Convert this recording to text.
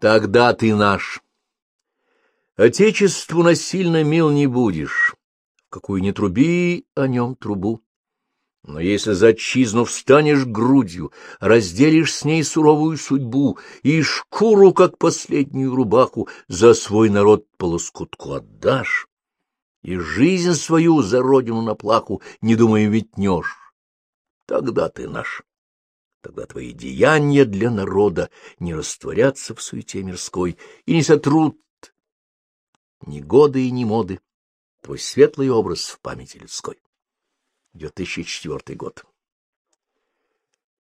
тогда ты наш. Отечеству насильно мил не будешь, в какую не труби о нем трубу. Но если за отчизну встанешь грудью, разделишь с ней суровую судьбу и шкуру, как последнюю рубаху, за свой народ по лоскутку отдашь, и жизнь свою за родину на плаху, не думая, ветнешь, тогда ты наш. Тогда твои деяния для народа не растворятся в суете мирской и не сотрут ни годы и ни моды твой светлый образ в памяти людской. 2004 год.